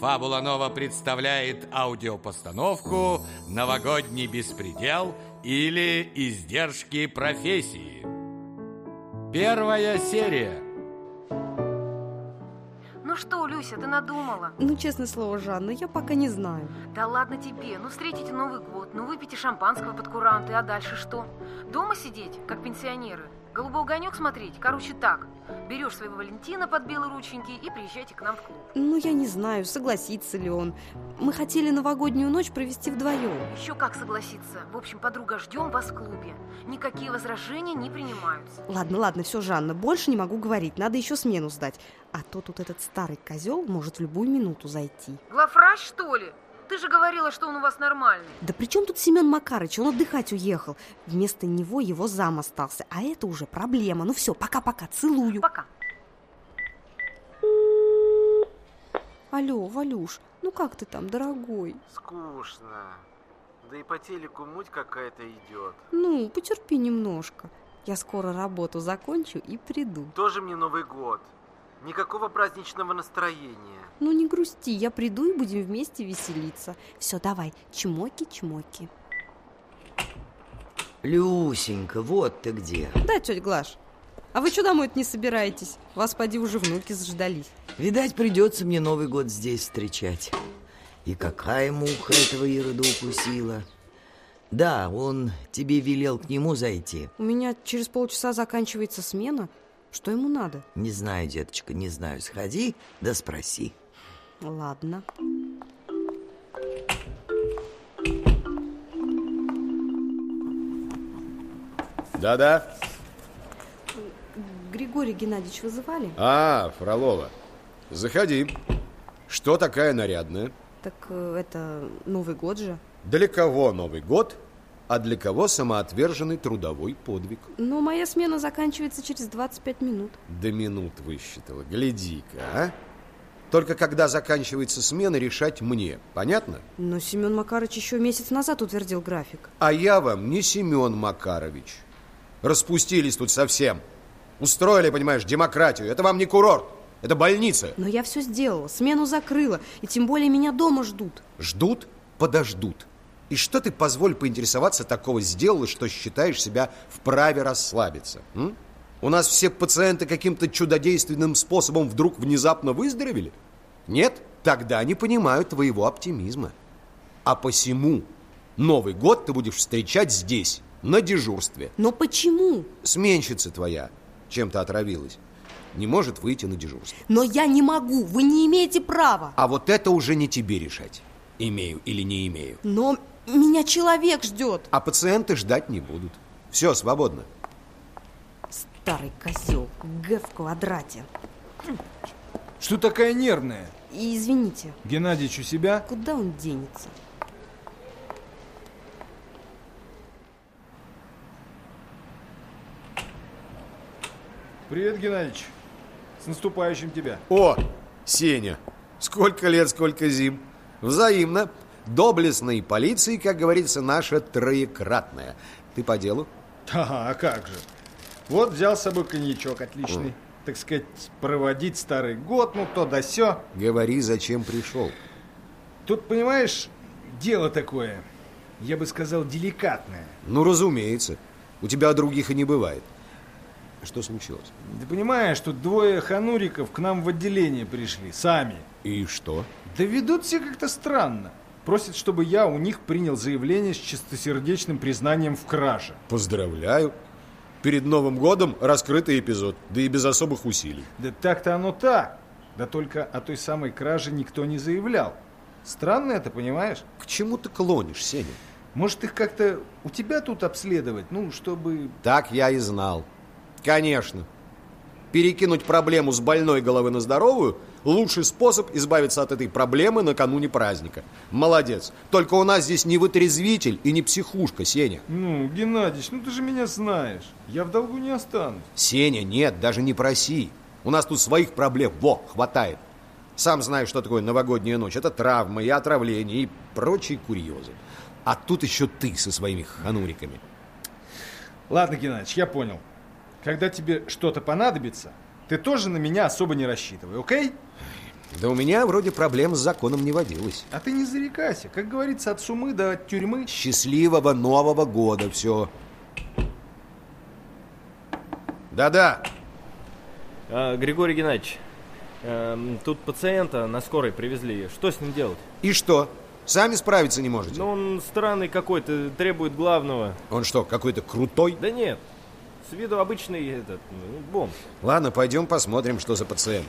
Фабула Нова представляет аудиопостановку «Новогодний беспредел» или «Издержки профессии». Первая серия. Ну что, Люся, ты надумала? Ну, честное слово, Жанна, я пока не знаю. Да ладно тебе, ну встретите Новый год, ну выпейте шампанского под куранты, а дальше что? Дома сидеть, как пенсионеры? Голубой огонек смотреть? Короче так, берешь своего Валентина под белые рученьки и приезжайте к нам в клуб. Ну, я не знаю, согласится ли он. Мы хотели новогоднюю ночь провести вдвоем. Еще как согласиться. В общем, подруга, ждем вас в клубе. Никакие возражения не принимаются. Ладно, ладно, все, Жанна, больше не могу говорить, надо еще смену сдать. А то тут этот старый козел может в любую минуту зайти. Главврач, что ли? Ты же говорила, что он у вас нормальный. Да при чем тут Семен Макарыч? Он отдыхать уехал. Вместо него его зам остался. А это уже проблема. Ну все, пока-пока, целую. Пока. Алло, Валюш, ну как ты там, дорогой? Скучно. Да и по телеку муть какая-то идет. Ну, потерпи немножко. Я скоро работу закончу и приду. Тоже мне Новый год. Никакого праздничного настроения. Ну не грусти, я приду и будем вместе веселиться. Все, давай, чмоки-чмоки. Люсенька, вот ты где. Да, тетя Глаш. А вы что домой не собираетесь? Вас, поди, уже внуки заждались. Видать, придется мне Новый год здесь встречать. И какая муха этого Ирода укусила. Да, он тебе велел к нему зайти. У меня через полчаса заканчивается смена. Что ему надо? Не знаю, деточка, не знаю. Сходи, да спроси. Ладно. Да-да. Григорий Геннадьевич вызывали? А, Фролова. Заходи. Что такая нарядная? Так э, это Новый год же. Для кого Новый год, а для кого самоотверженный трудовой подвиг? Но моя смена заканчивается через 25 минут. До минут высчитала. Гляди-ка, а? Только когда заканчивается смена, решать мне. Понятно? Но Семен Макарович еще месяц назад утвердил график. А я вам не Семен Макарович. Распустились тут совсем. Устроили, понимаешь, демократию. Это вам не курорт. Это больница. Но я все сделала, смену закрыла, и тем более меня дома ждут. Ждут, подождут. И что ты, позволь поинтересоваться, такого сделала, что считаешь себя вправе расслабиться? М? У нас все пациенты каким-то чудодейственным способом вдруг внезапно выздоровели? Нет? Тогда не понимаю твоего оптимизма. А посему Новый год ты будешь встречать здесь, на дежурстве. Но почему? Сменщица твоя чем-то отравилась. Не может выйти на дежурство. Но я не могу, вы не имеете права. А вот это уже не тебе решать. Имею или не имею. Но меня человек ждет. А пациенты ждать не будут. Все, свободно. Старый козел, Г в квадрате. Что такая нервная? И извините, Геннадьевич у себя? куда он денется? Привет, Геннадьевич. С наступающим тебя. О, Сеня, сколько лет, сколько зим. Взаимно. Доблестной полиции, как говорится, наша троекратная. Ты по делу? Да, а как же. Вот взял с собой коньячок отличный. Так сказать, проводить старый год, ну то да сё. Говори, зачем пришел. Тут, понимаешь, дело такое, я бы сказал, деликатное. Ну, разумеется. У тебя других и не бывает. Что случилось? Ты понимаешь, тут двое хануриков к нам в отделение пришли, сами. И что? Да ведут себя как-то странно. Просят, чтобы я у них принял заявление с чистосердечным признанием в краже. Поздравляю. Перед Новым годом раскрытый эпизод, да и без особых усилий. Да так-то оно так. Да только о той самой краже никто не заявлял. Странно это, понимаешь? К чему ты клонишь, Сеня? Может, их как-то у тебя тут обследовать, ну, чтобы... Так я и знал. Конечно. Перекинуть проблему с больной головы на здоровую – лучший способ избавиться от этой проблемы накануне праздника. Молодец. Только у нас здесь не вытрезвитель и не психушка, Сеня. Ну, Геннадьевич, ну ты же меня знаешь. Я в долгу не останусь. Сеня, нет, даже не проси. У нас тут своих проблем, во, хватает. Сам знаешь, что такое новогодняя ночь. Это травмы и отравления и прочие курьезы. А тут еще ты со своими хануриками. Ладно, Геннадьевич, я понял. Когда тебе что-то понадобится, ты тоже на меня особо не рассчитывай, окей? Да у меня вроде проблем с законом не водилось. А ты не зарекайся. Как говорится, от сумы до тюрьмы. Счастливого Нового года, все. Да-да, А, Григорий Геннадьевич, эм, тут пациента на скорой привезли. Что с ним делать? и что? Сами справиться не можете? Ну, он странный какой-то, требует главного. Он что, какой-то крутой? Да нет, с виду обычный этот, ну, бомж. Ладно, пойдем посмотрим, что за пациент.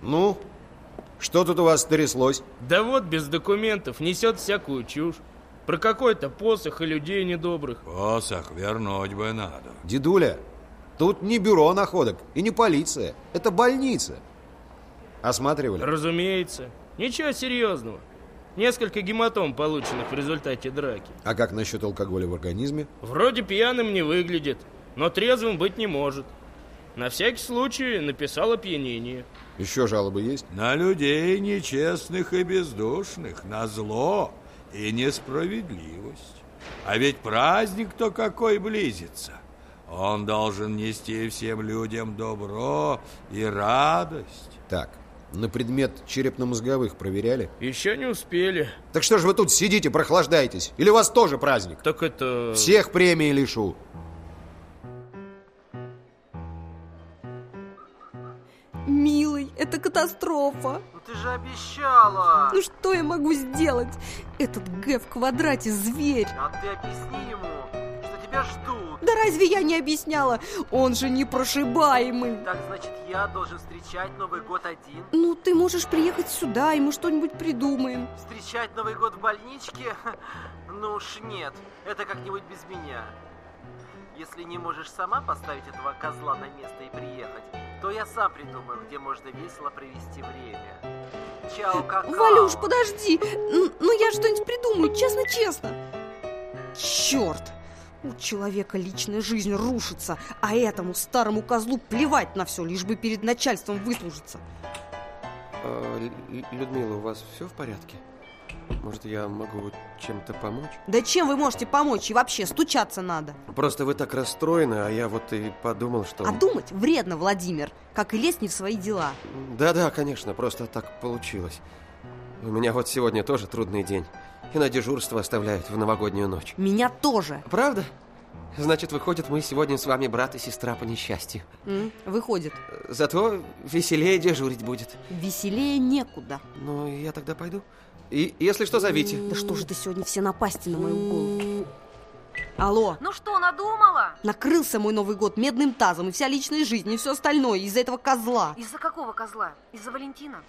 Ну, что тут у вас тряслось? Да вот, без документов, несет всякую чушь. Про какой-то посох и людей недобрых. Посох вернуть бы надо. Дедуля, тут не бюро находок и не полиция. Это больница. Осматривали? Разумеется. Ничего серьезного. Несколько гематом, полученных в результате драки. А как насчет алкоголя в организме? Вроде пьяным не выглядит, но трезвым быть не может. На всякий случай написал опьянение. Еще жалобы есть? На людей нечестных и бездушных, на зло и несправедливость. А ведь праздник-то какой близится. Он должен нести всем людям добро и радость. Так, на предмет черепно-мозговых проверяли? Еще не успели. Так что же вы тут сидите, прохлаждаетесь? Или у вас тоже праздник? Так это... Всех премии лишу. Милый, это катастрофа. Ну ты же обещала! Ну что я могу сделать? Этот Г в квадрате зверь. А ты объясни ему, тебя ждут. Да разве я не объясняла? Он же непрошибаемый. Так значит, я должен встречать Новый год один? Ну, ты можешь приехать сюда, и мы что-нибудь придумаем. Встречать Новый год в больничке? Ну уж нет, это как-нибудь без меня. Если не можешь сама поставить этого козла на место и приехать, то я сам придумаю, где можно весело провести время. Чао, какао. Валюш, подожди. Ну, я что-нибудь придумаю, честно-честно. Черт! У человека личная жизнь рушится, а этому старому козлу плевать на все, лишь бы перед начальством выслужиться. А, Людмила, у вас все в порядке? Может, я могу чем-то помочь? Да чем вы можете помочь? И вообще, стучаться надо. Просто вы так расстроены, а я вот и подумал, что... А думать вредно, Владимир, как и лезть не в свои дела. Да-да, конечно, просто так получилось. У меня вот сегодня тоже трудный день. И на дежурство оставляют в новогоднюю ночь. Меня тоже. Правда? Значит, выходит, мы сегодня с вами брат и сестра по несчастью. М, Выходит, Зато веселее дежурить будет. веселее некуда. Ну, я тогда пойду. И если что, зовите. Да что же ты сегодня все напасти на мою голову? Алло, Ну что, надумала? накрылся мой Новый год медным тазом и вся личная жизнь, и все остальное из-за этого козла. Из-за какого козла? Из-за Валентина?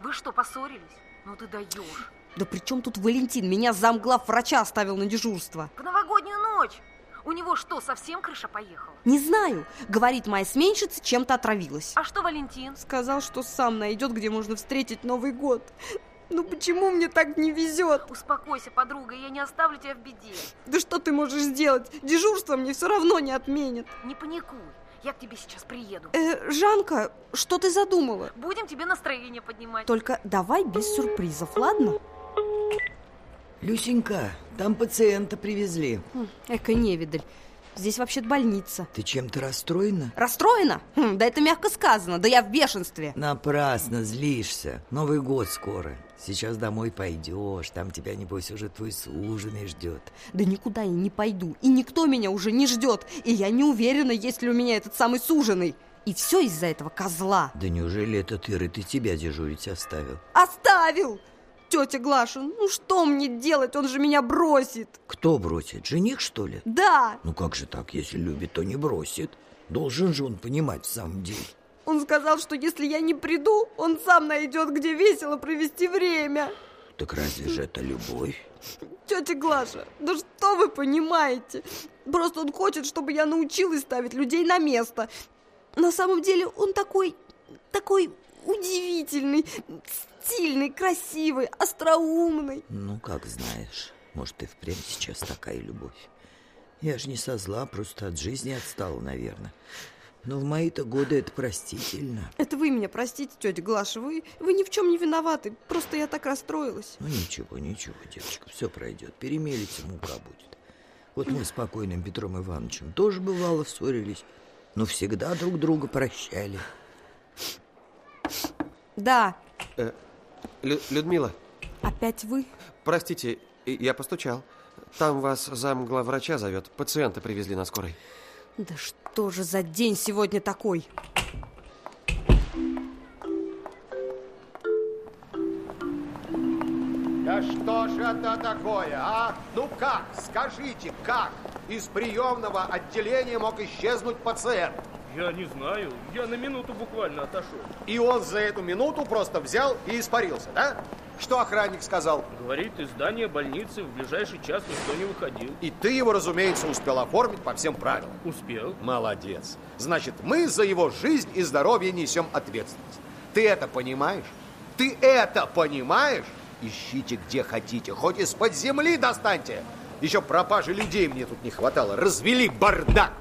Вы что, поссорились? Ну ты даешь. Да при чем тут Валентин? Меня замглав врача оставил на дежурство. В новогоднюю ночь! У него что, совсем крыша поехала? Не знаю. Говорит, моя сменщица чем-то отравилась. А что Валентин? Сказал, что сам найдет, где можно встретить Новый год. Ну почему мне так не везет? Успокойся, подруга, я не оставлю тебя в беде. Да что ты можешь сделать? Дежурство мне все равно не отменят. Не паникуй, я к тебе сейчас приеду. Э, Жанка, что ты задумала? Будем тебе настроение поднимать. Только давай без сюрпризов, ладно? Люсенька, там пациента привезли. Хм, Эка невидаль. Здесь вообще-то больница. Ты чем-то расстроена? Расстроена? Хм, да это мягко сказано, да я в бешенстве. Напрасно злишься. Новый год скоро. Сейчас домой пойдешь, там тебя, небось, уже твой суженый ждет. Да никуда я не пойду, и никто меня уже не ждет, и я не уверена, есть ли у меня этот самый суженый. И все из-за этого козла. Да неужели этот Ирод и тебя дежурить оставил? Оставил! Тетя Глаша, ну что мне делать? Он же меня бросит. Кто бросит? Жених, что ли? Да, Ну как же так? Если любит, то не бросит. Должен же он понимать в самом деле. он сказал, что если я не приду, он сам найдет, где весело провести время. Так разве же это любовь? Тетя Глаша, да что вы понимаете? Просто он хочет, чтобы я научилась ставить людей на место. На самом деле он такой, такой удивительный, стильный, красивый, остроумный. Ну, как знаешь. Может, и впрямь сейчас такая любовь. Я ж не со зла, просто от жизни отстала, наверное. Но в мои-то годы это простительно. Это вы меня простите, тетя Глаша, вы, вы ни в чем не виноваты. Просто я так расстроилась. Ну, ничего, ничего, девочка, все пройдет. Перемелится, мука будет. Вот мы с покойным Петром Ивановичем тоже бывало ссорились, но всегда друг друга прощали. Да, Э, Лю- Людмила, опять вы? простите, я постучал. Там вас зам главврача зовет. Пациента привезли на скорой. Да что же за день сегодня такой? Да что же это такое, а? Ну как? Скажите, как? Из приемного отделения мог исчезнуть пациент. Я не знаю, я на минуту буквально отошел. И он за эту минуту просто взял и испарился, да? Что охранник сказал? Говорит, из здания больницы в ближайший час никто не выходил. И ты его, разумеется, успел оформить по всем правилам. Успел. Молодец. Значит, мы за его жизнь и здоровье несем ответственность. Ты это понимаешь? Ты это понимаешь? Ищите где хотите, хоть из-под земли достаньте. Еще пропажи людей мне тут не хватало. Развели бардак.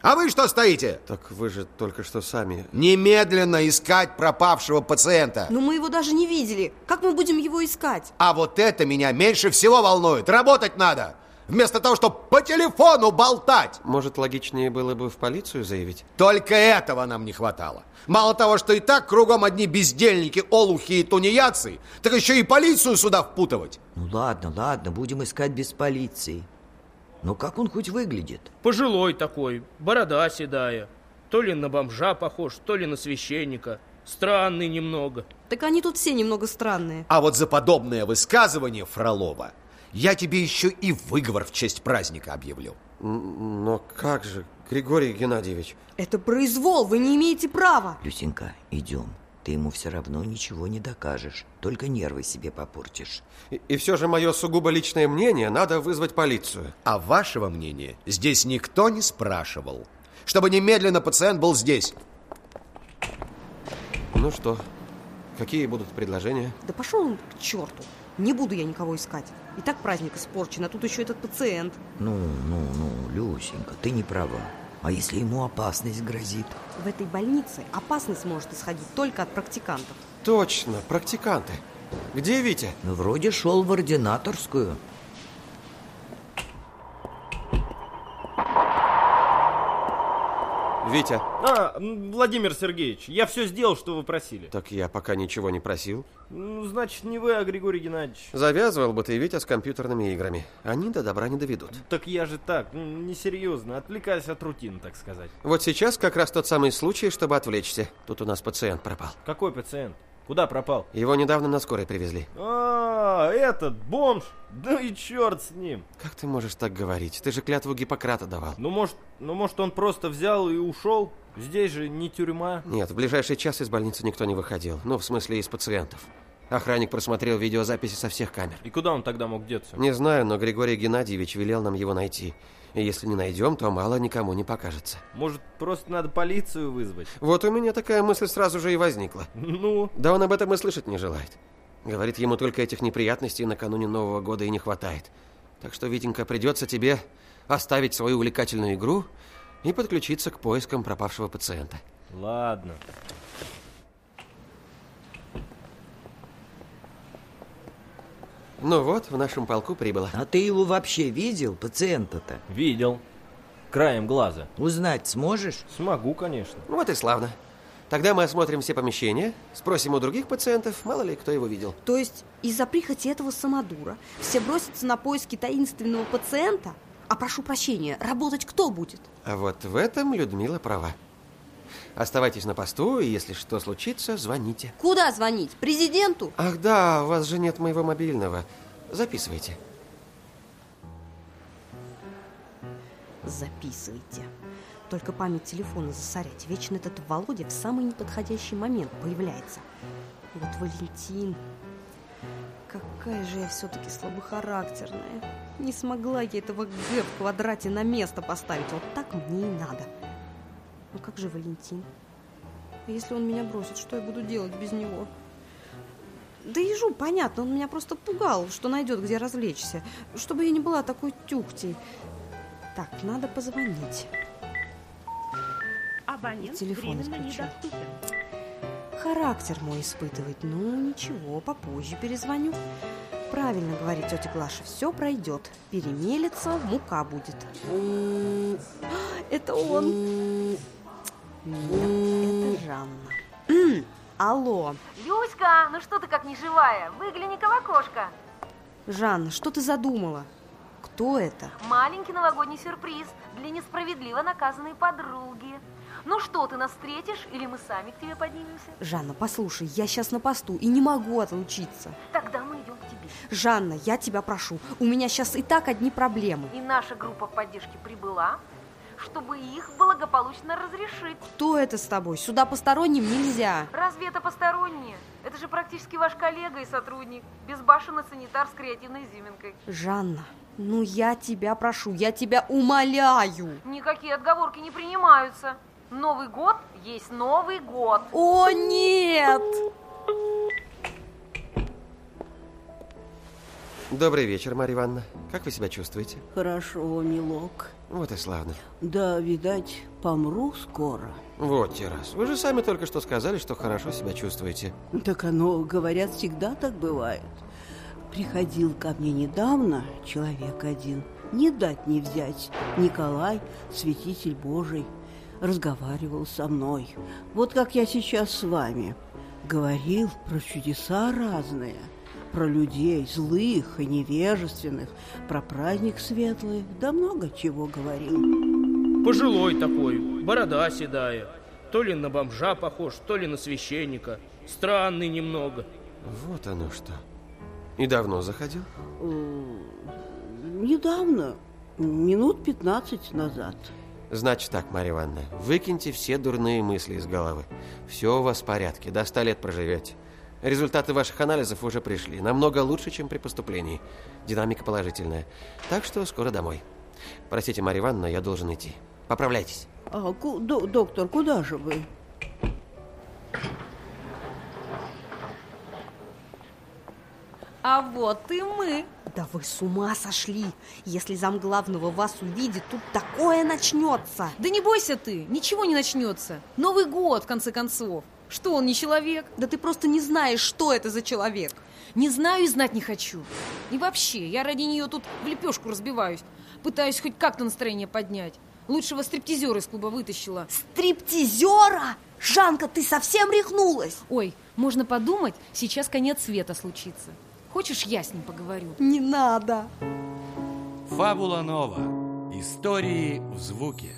А вы что стоите? Так вы же только что сами... Немедленно искать пропавшего пациента. Ну мы его даже не видели. Как мы будем его искать? А вот это меня меньше всего волнует. Работать надо. Вместо того, чтобы по телефону болтать. Может, логичнее было бы в полицию заявить? Только этого нам не хватало. Мало того, что и так кругом одни бездельники, олухи и тунеядцы, так еще и полицию сюда впутывать. Ну ладно, ладно, будем искать без полиции. Но как он хоть выглядит? Пожилой такой, борода седая. То ли на бомжа похож, то ли на священника. Странный немного. Так они тут все немного странные. А вот за подобное высказывание Фролова я тебе еще и выговор в честь праздника объявлю. Но как же, Григорий Геннадьевич? Это произвол, вы не имеете права. Люсенька, идем. Ты ему все равно ничего не докажешь. Только нервы себе попортишь. И, и все же мое сугубо личное мнение, надо вызвать полицию. А вашего мнения здесь никто не спрашивал. Чтобы немедленно пациент был здесь. Ну что, какие будут предложения? Да пошел он к черту. Не буду я никого искать. И так праздник испорчен, а тут еще этот пациент. Ну, ну, ну, Люсенька, ты не права. А если ему опасность грозит? В этой больнице опасность может исходить только от практикантов. Точно, практиканты. Где Витя? Ну, вроде шел в ординаторскую. Витя. А, Владимир Сергеевич, я все сделал, что вы просили. Так я пока ничего не просил. Ну, значит, не вы, а Григорий Геннадьевич. Завязывал бы ты, Витя, с компьютерными играми. Они до добра не доведут. Так я же так, несерьезно, отвлекаясь от рутины, так сказать. Вот сейчас как раз тот самый случай, чтобы отвлечься. Тут у нас пациент пропал. Какой пациент? Куда пропал? Его недавно на скорой привезли. А, этот, бомж! Да и черт с ним! Как ты можешь так говорить? Ты же клятву Гиппократа давал. Ну, может, ну, может, он просто взял и ушел? Здесь же не тюрьма. Нет, в ближайший час из больницы никто не выходил. Ну, в смысле, из пациентов. Охранник просмотрел видеозаписи со всех камер. И куда он тогда мог деться? Не знаю, но Григорий Геннадьевич велел нам его найти. И если не найдем, то мало никому не покажется. Может, просто надо полицию вызвать? Вот у меня такая мысль сразу же и возникла. Ну, Да он об этом и слышать не желает. Говорит, ему только этих неприятностей накануне Нового года и не хватает. Так что, Витенька, придется тебе оставить свою увлекательную игру и подключиться к поискам пропавшего пациента. ладно. Ну вот, в нашем полку прибыло. А ты его вообще видел, пациента-то? Видел. Краем глаза. Узнать сможешь? Смогу, конечно. Ну вот и славно. Тогда мы осмотрим все помещения, спросим у других пациентов, мало ли кто его видел. То есть из-за прихоти этого самодура все бросятся на поиски таинственного пациента? А прошу прощения, работать кто будет? А вот в этом Людмила права. Оставайтесь на посту, и если что случится, звоните. Куда звонить? Президенту? Ах да, у вас же нет моего мобильного. Записывайте. Записывайте. Только память телефона засорять. Вечно этот Володя в самый неподходящий момент появляется. Вот Валентин. Какая же я все-таки слабохарактерная. Не смогла я этого Г в квадрате на место поставить. Вот так мне и надо. Ну как же Валентин? А если он меня бросит, что я буду делать без него? Да ежу, понятно, он меня просто пугал, что найдет, где развлечься. Чтобы я не была такой тюхтей. Так, надо позвонить. Абонент Телефон недоступен. Характер мой испытывает. Ну, ничего, попозже перезвоню. правильно говорит тетя Глаша, все пройдет. Перемелится, мука будет. Это он. Нет, это Жанна. Алло, Люська, ну что ты как неживая? Выгляни-ка в окошко. Жанна, что ты задумала? Кто это? Маленький новогодний сюрприз для несправедливо наказанной подруги. Ну что, ты нас встретишь или мы сами к тебе поднимемся? Жанна, послушай, я сейчас на посту и не могу отлучиться. Тогда мы идем к тебе. Жанна, я тебя прошу, у меня сейчас и так одни проблемы. И наша группа поддержки прибыла, чтобы их благополучно разрешить. Кто это с тобой? Сюда посторонним нельзя. Разве это посторонние? Это же практически ваш коллега и сотрудник. Безбашенный санитар с креативной изюминкой. Жанна, ну я тебя прошу, я тебя умоляю. Никакие отговорки не принимаются. Новый год есть Новый год. О, нет! Добрый вечер, Марья Ивановна. Как вы себя чувствуете? Хорошо, милок. Вот и славно. Да, видать, помру скоро. Вот те раз. Вы же сами только что сказали, что хорошо себя чувствуете. Так оно, говорят, всегда так бывает. Приходил ко мне недавно человек один, не дать не взять, Николай, святитель Божий, разговаривал со мной. Вот как я сейчас с вами. Говорил про чудеса разные, про людей злых и невежественных, про праздник светлый, да много чего говорил. Пожилой такой, борода седая. То ли на бомжа похож, то ли на священника. Странный немного. Вот оно что. И давно заходил? Недавно, минут 15 назад. Значит так, Марья Ивановна, выкиньте все дурные мысли из головы. Все у вас в порядке, до ста лет проживете. Результаты ваших анализов уже пришли. Намного лучше, чем при поступлении. Динамика положительная. Так что скоро домой. Простите, Марья Ивановна, я должен идти. Поправляйтесь. А, до- доктор, куда же вы? А вот и мы. Да вы с ума сошли. Если замглавного вас увидит, тут такое начнется. Да не бойся ты, ничего не начнется. Новый год, в конце концов. Что, он не человек? Да ты просто не знаешь, что это за человек. Не знаю и знать не хочу. И вообще, я ради нее тут в лепешку разбиваюсь. Пытаюсь хоть как-то настроение поднять. Лучшего стриптизера из клуба вытащила. Стриптизера? Жанка, ты совсем рехнулась? Ой, можно подумать, сейчас конец света случится. Хочешь, я с ним поговорю? Не надо. Фабула нова. Истории в звуке.